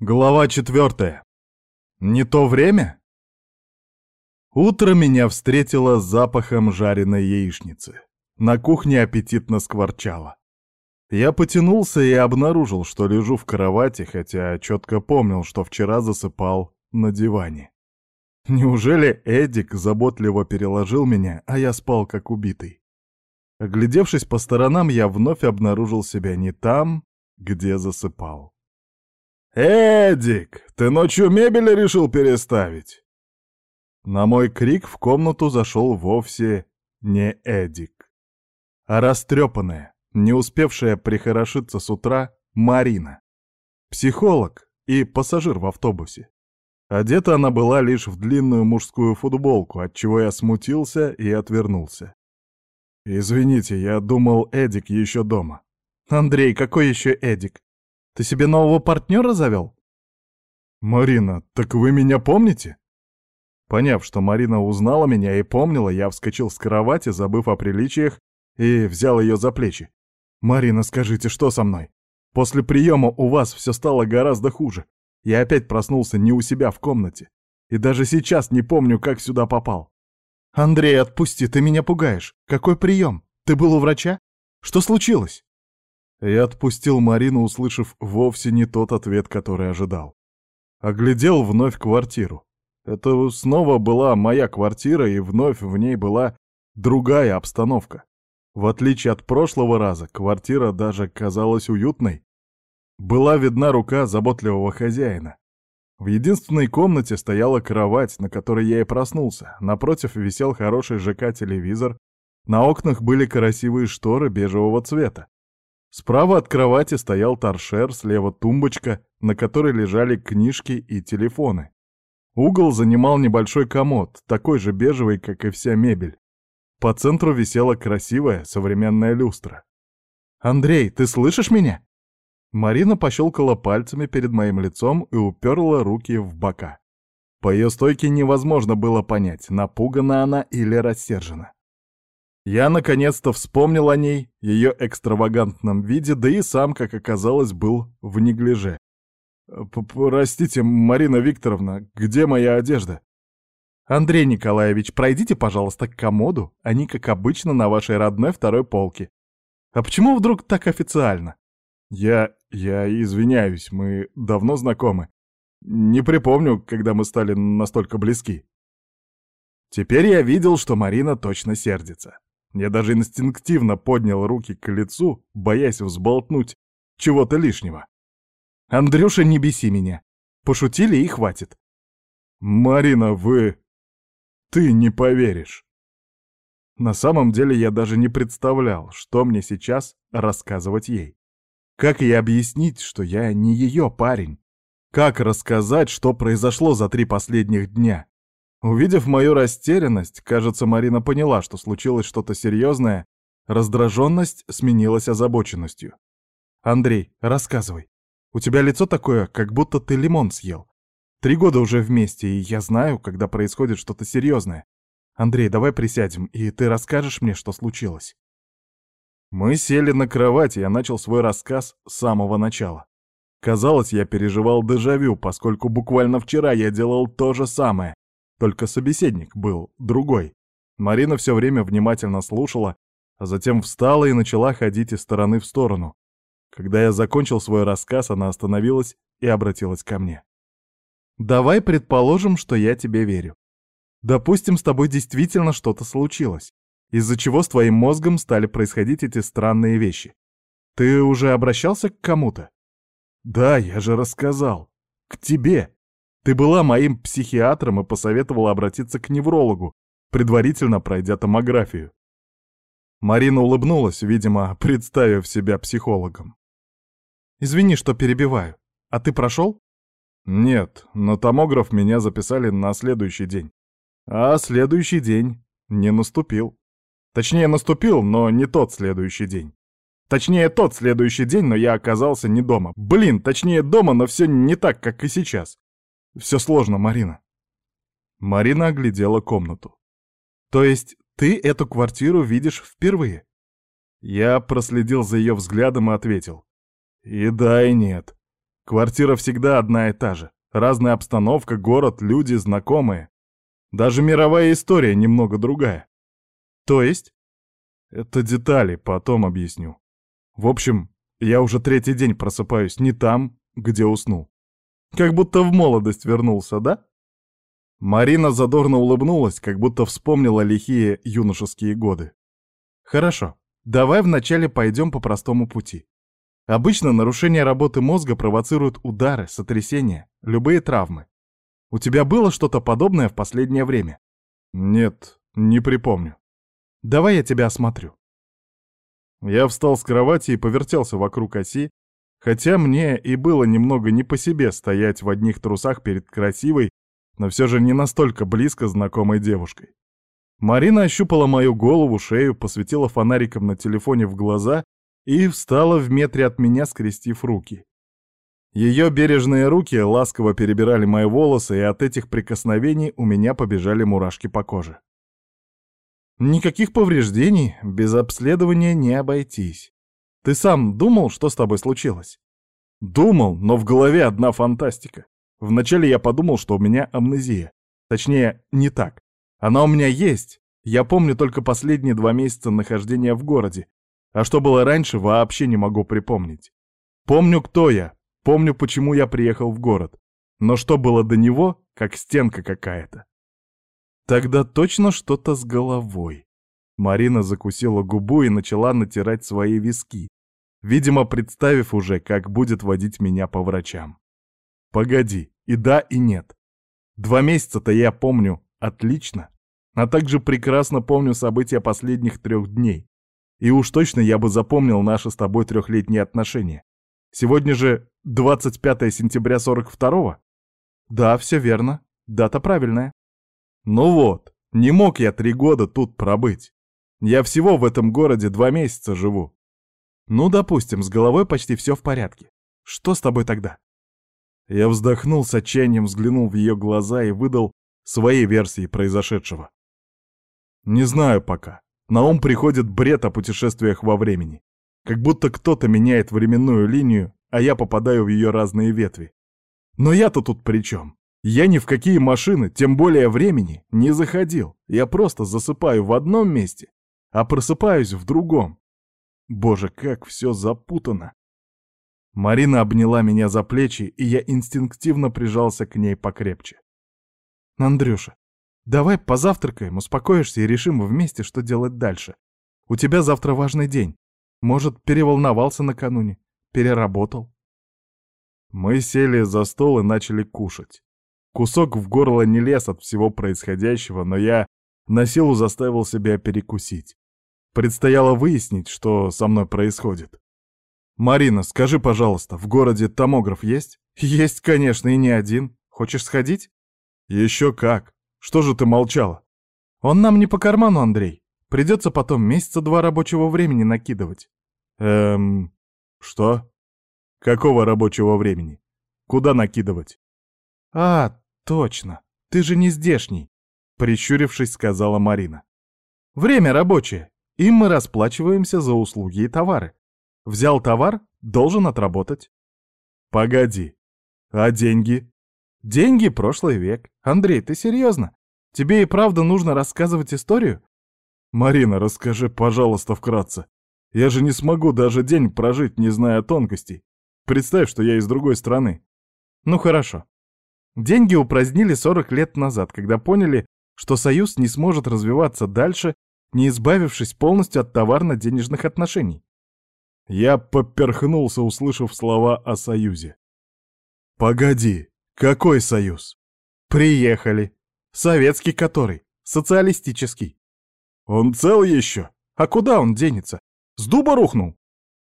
Глава четвертая. Не то время? Утро меня встретило запахом жареной яичницы. На кухне аппетитно скворчало. Я потянулся и обнаружил, что лежу в кровати, хотя четко помнил, что вчера засыпал на диване. Неужели Эдик заботливо переложил меня, а я спал как убитый? Оглядевшись по сторонам, я вновь обнаружил себя не там, где засыпал. «Эдик, ты ночью мебель решил переставить?» На мой крик в комнату зашел вовсе не Эдик, а растрепанная, не успевшая прихорошиться с утра Марина. Психолог и пассажир в автобусе. Одета она была лишь в длинную мужскую футболку, отчего я смутился и отвернулся. «Извините, я думал, Эдик еще дома». «Андрей, какой еще Эдик? Ты себе нового партнера завел?» «Марина, так вы меня помните?» Поняв, что Марина узнала меня и помнила, я вскочил с кровати, забыв о приличиях, и взял ее за плечи. «Марина, скажите, что со мной? После приема у вас все стало гораздо хуже. Я опять проснулся не у себя в комнате. И даже сейчас не помню, как сюда попал. Андрей, отпусти, ты меня пугаешь. Какой прием? Ты был у врача? Что случилось?» Я отпустил Марину, услышав вовсе не тот ответ, который ожидал. Оглядел вновь квартиру. Это снова была моя квартира, и вновь в ней была другая обстановка. В отличие от прошлого раза, квартира даже казалась уютной. Была видна рука заботливого хозяина. В единственной комнате стояла кровать, на которой я и проснулся. Напротив висел хороший ЖК-телевизор. На окнах были красивые шторы бежевого цвета. Справа от кровати стоял торшер, слева тумбочка, на которой лежали книжки и телефоны. Угол занимал небольшой комод, такой же бежевый, как и вся мебель. По центру висела красивая современная люстра. «Андрей, ты слышишь меня?» Марина пощелкала пальцами перед моим лицом и уперла руки в бока. По ее стойке невозможно было понять, напугана она или рассержена. Я наконец-то вспомнил о ней, ее экстравагантном виде, да и сам, как оказалось, был в неглиже. «Простите, Марина Викторовна, где моя одежда?» «Андрей Николаевич, пройдите, пожалуйста, к комоду, они, как обычно, на вашей родной второй полке. А почему вдруг так официально?» «Я... я извиняюсь, мы давно знакомы. Не припомню, когда мы стали настолько близки». Теперь я видел, что Марина точно сердится. Я даже инстинктивно поднял руки к лицу, боясь взболтнуть чего-то лишнего. «Андрюша, не беси меня. Пошутили и хватит». «Марина, вы... ты не поверишь». На самом деле я даже не представлял, что мне сейчас рассказывать ей. Как ей объяснить, что я не ее парень? Как рассказать, что произошло за три последних дня? Увидев мою растерянность, кажется, Марина поняла, что случилось что-то серьезное. Раздраженность сменилась озабоченностью. «Андрей, рассказывай. У тебя лицо такое, как будто ты лимон съел. Три года уже вместе, и я знаю, когда происходит что-то серьезное. Андрей, давай присядем, и ты расскажешь мне, что случилось». Мы сели на кровать, и я начал свой рассказ с самого начала. Казалось, я переживал дежавю, поскольку буквально вчера я делал то же самое, только собеседник был другой. Марина все время внимательно слушала, а затем встала и начала ходить из стороны в сторону. Когда я закончил свой рассказ, она остановилась и обратилась ко мне. «Давай предположим, что я тебе верю. Допустим, с тобой действительно что-то случилось, из-за чего с твоим мозгом стали происходить эти странные вещи. Ты уже обращался к кому-то?» «Да, я же рассказал. К тебе. Ты была моим психиатром и посоветовала обратиться к неврологу, предварительно пройдя томографию. Марина улыбнулась, видимо, представив себя психологом. «Извини, что перебиваю. А ты прошел?» «Нет, на томограф меня записали на следующий день. А следующий день не наступил. Точнее, наступил, но не тот следующий день. Точнее, тот следующий день, но я оказался не дома. Блин, точнее, дома, но все не так, как и сейчас. Все сложно, Марина. Марина оглядела комнату. То есть ты эту квартиру видишь впервые? Я проследил за ее взглядом и ответил. И да, и нет. Квартира всегда одна и та же. Разная обстановка, город, люди, знакомые. Даже мировая история немного другая. То есть? Это детали, потом объясню. В общем, я уже третий день просыпаюсь не там, где уснул. Как будто в молодость вернулся, да? Марина задорно улыбнулась, как будто вспомнила лихие юношеские годы. Хорошо, давай вначале пойдем по простому пути. Обычно нарушение работы мозга провоцирует удары, сотрясения, любые травмы. У тебя было что-то подобное в последнее время? Нет, не припомню. Давай я тебя осмотрю. Я встал с кровати и повертелся вокруг оси, хотя мне и было немного не по себе стоять в одних трусах перед красивой, но все же не настолько близко знакомой девушкой. Марина ощупала мою голову, шею, посветила фонариком на телефоне в глаза и встала в метре от меня, скрестив руки. Ее бережные руки ласково перебирали мои волосы, и от этих прикосновений у меня побежали мурашки по коже. Никаких повреждений, без обследования не обойтись. Ты сам думал, что с тобой случилось? Думал, но в голове одна фантастика. Вначале я подумал, что у меня амнезия. Точнее, не так. Она у меня есть. Я помню только последние два месяца нахождения в городе, а что было раньше, вообще не могу припомнить. Помню, кто я, помню, почему я приехал в город. Но что было до него, как стенка какая-то. Тогда точно что-то с головой. Марина закусила губу и начала натирать свои виски, видимо, представив уже, как будет водить меня по врачам. Погоди, и да, и нет. Два месяца-то я помню отлично, а также прекрасно помню события последних трех дней. И уж точно я бы запомнил наши с тобой трехлетние отношения. Сегодня же 25 сентября 42-го? Да, все верно. Дата правильная. Ну вот, не мог я три года тут пробыть. Я всего в этом городе два месяца живу. Ну, допустим, с головой почти все в порядке. Что с тобой тогда? Я вздохнул с отчаянием, взглянул в ее глаза и выдал свои версии произошедшего. Не знаю пока. На ум приходит бред о путешествиях во времени. Как будто кто-то меняет временную линию, а я попадаю в ее разные ветви. Но я-то тут при чем? Я ни в какие машины, тем более времени, не заходил. Я просто засыпаю в одном месте, а просыпаюсь в другом. Боже, как все запутано. Марина обняла меня за плечи, и я инстинктивно прижался к ней покрепче. «Андрюша, Давай позавтракаем, успокоишься и решим вместе, что делать дальше. У тебя завтра важный день. Может, переволновался накануне, переработал. Мы сели за стол и начали кушать. Кусок в горло не лез от всего происходящего, но я на силу заставил себя перекусить. Предстояло выяснить, что со мной происходит. «Марина, скажи, пожалуйста, в городе томограф есть?» «Есть, конечно, и не один. Хочешь сходить?» «Еще как. Что же ты молчала? Он нам не по карману, Андрей. Придется потом месяца два рабочего времени накидывать. Эм, что? Какого рабочего времени? Куда накидывать? А, точно. Ты же не здешний, прищурившись, сказала Марина. Время рабочее. Им мы расплачиваемся за услуги и товары. Взял товар, должен отработать. Погоди. А деньги? Деньги — прошлый век. Андрей, ты серьезно? Тебе и правда нужно рассказывать историю? Марина, расскажи, пожалуйста, вкратце. Я же не смогу даже день прожить, не зная тонкостей. Представь, что я из другой страны. Ну хорошо. Деньги упразднили 40 лет назад, когда поняли, что Союз не сможет развиваться дальше, не избавившись полностью от товарно-денежных отношений. Я поперхнулся, услышав слова о Союзе. «Погоди, какой союз? Приехали. Советский который? Социалистический. Он цел еще? А куда он денется? С дуба рухнул?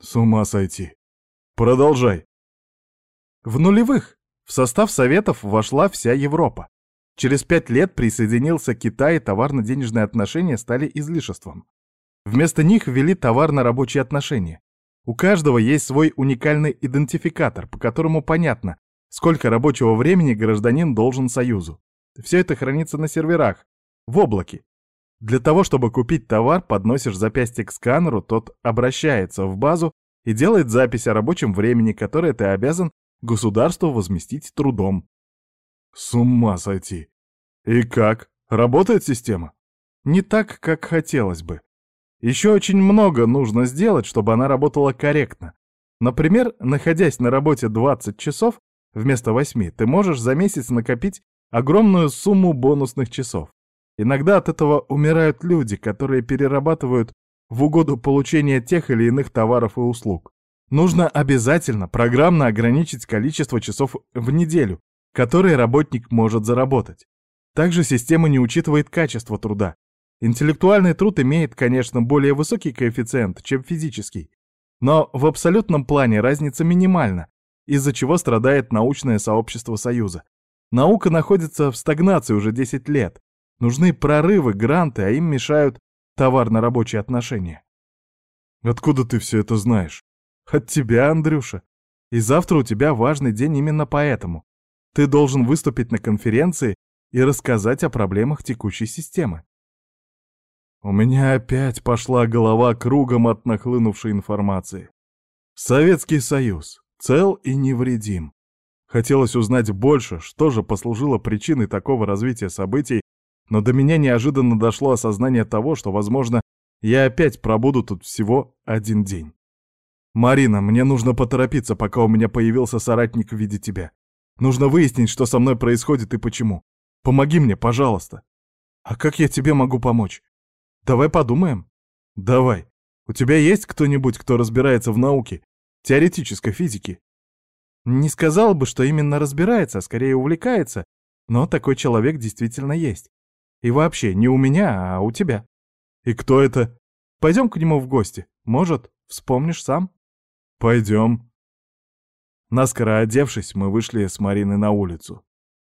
С ума сойти. Продолжай. В нулевых в состав Советов вошла вся Европа. Через пять лет присоединился Китай, и товарно-денежные отношения стали излишеством. Вместо них ввели товарно-рабочие отношения. У каждого есть свой уникальный идентификатор, по которому понятно, Сколько рабочего времени гражданин должен Союзу? Все это хранится на серверах, в облаке. Для того, чтобы купить товар, подносишь запястье к сканеру, тот обращается в базу и делает запись о рабочем времени, которое ты обязан государство возместить трудом. С ума сойти. И как? Работает система? Не так, как хотелось бы. Еще очень много нужно сделать, чтобы она работала корректно. Например, находясь на работе 20 часов вместо 8, ты можешь за месяц накопить огромную сумму бонусных часов. Иногда от этого умирают люди, которые перерабатывают в угоду получения тех или иных товаров и услуг. Нужно обязательно программно ограничить количество часов в неделю, которые работник может заработать. Также система не учитывает качество труда. Интеллектуальный труд имеет, конечно, более высокий коэффициент, чем физический. Но в абсолютном плане разница минимальна, из-за чего страдает научное сообщество Союза. Наука находится в стагнации уже 10 лет. Нужны прорывы, гранты, а им мешают товарно-рабочие отношения. Откуда ты все это знаешь? От тебя, Андрюша. И завтра у тебя важный день именно поэтому. Ты должен выступить на конференции и рассказать о проблемах текущей системы. У меня опять пошла голова кругом от нахлынувшей информации. Советский Союз. Цел и невредим. Хотелось узнать больше, что же послужило причиной такого развития событий, но до меня неожиданно дошло осознание того, что, возможно, я опять пробуду тут всего один день. «Марина, мне нужно поторопиться, пока у меня появился соратник в виде тебя. Нужно выяснить, что со мной происходит и почему. Помоги мне, пожалуйста». «А как я тебе могу помочь?» Давай подумаем. Давай. У тебя есть кто-нибудь, кто разбирается в науке, теоретической физике? Не сказал бы, что именно разбирается, а скорее увлекается, но такой человек действительно есть. И вообще, не у меня, а у тебя. И кто это? Пойдем к нему в гости. Может, вспомнишь сам? Пойдем. Наскоро одевшись, мы вышли с Мариной на улицу.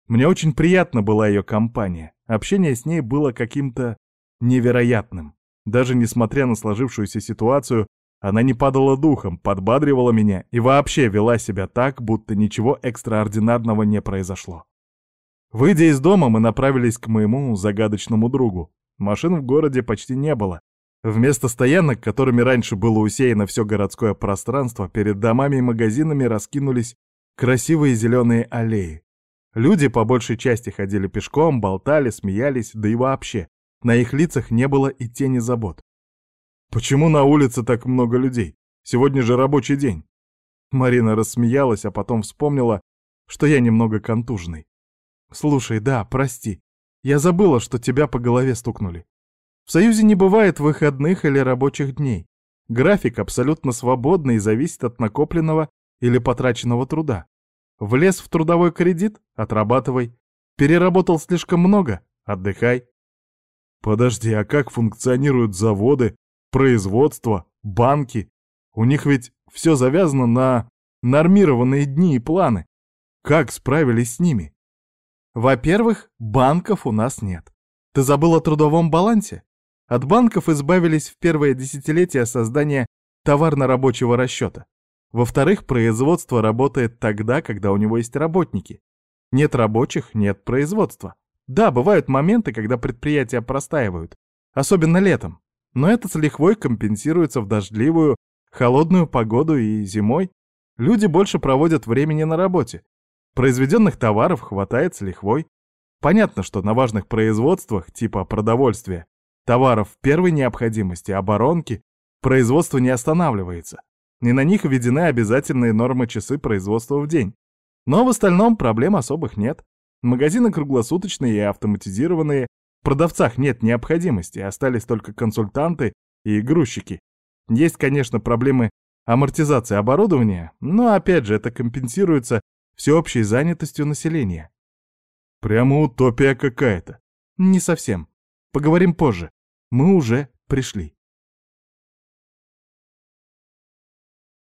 Мне очень приятна была ее компания. Общение с ней было каким-то невероятным. Даже несмотря на сложившуюся ситуацию, она не падала духом, подбадривала меня и вообще вела себя так, будто ничего экстраординарного не произошло. Выйдя из дома, мы направились к моему загадочному другу. Машин в городе почти не было. Вместо стоянок, которыми раньше было усеяно все городское пространство, перед домами и магазинами раскинулись красивые зеленые аллеи. Люди по большей части ходили пешком, болтали, смеялись, да и вообще. На их лицах не было и тени забот. «Почему на улице так много людей? Сегодня же рабочий день». Марина рассмеялась, а потом вспомнила, что я немного контужный. «Слушай, да, прости. Я забыла, что тебя по голове стукнули. В Союзе не бывает выходных или рабочих дней. График абсолютно свободный и зависит от накопленного или потраченного труда. Влез в трудовой кредит — отрабатывай. Переработал слишком много — отдыхай. Подожди, а как функционируют заводы, производство, банки? У них ведь все завязано на нормированные дни и планы. Как справились с ними? Во-первых, банков у нас нет. Ты забыл о трудовом балансе? От банков избавились в первое десятилетие создания товарно-рабочего расчета. Во-вторых, производство работает тогда, когда у него есть работники. Нет рабочих — нет производства. Да, бывают моменты, когда предприятия простаивают, особенно летом, но это с лихвой компенсируется в дождливую, холодную погоду и зимой. Люди больше проводят времени на работе. Произведенных товаров хватает с лихвой. Понятно, что на важных производствах, типа продовольствия, товаров первой необходимости, оборонки, производство не останавливается. И на них введены обязательные нормы часы производства в день. Но в остальном проблем особых нет. Магазины круглосуточные и автоматизированные, в продавцах нет необходимости, остались только консультанты и грузчики. Есть, конечно, проблемы амортизации оборудования, но опять же это компенсируется всеобщей занятостью населения. Прямо утопия какая-то. Не совсем. Поговорим позже. Мы уже пришли.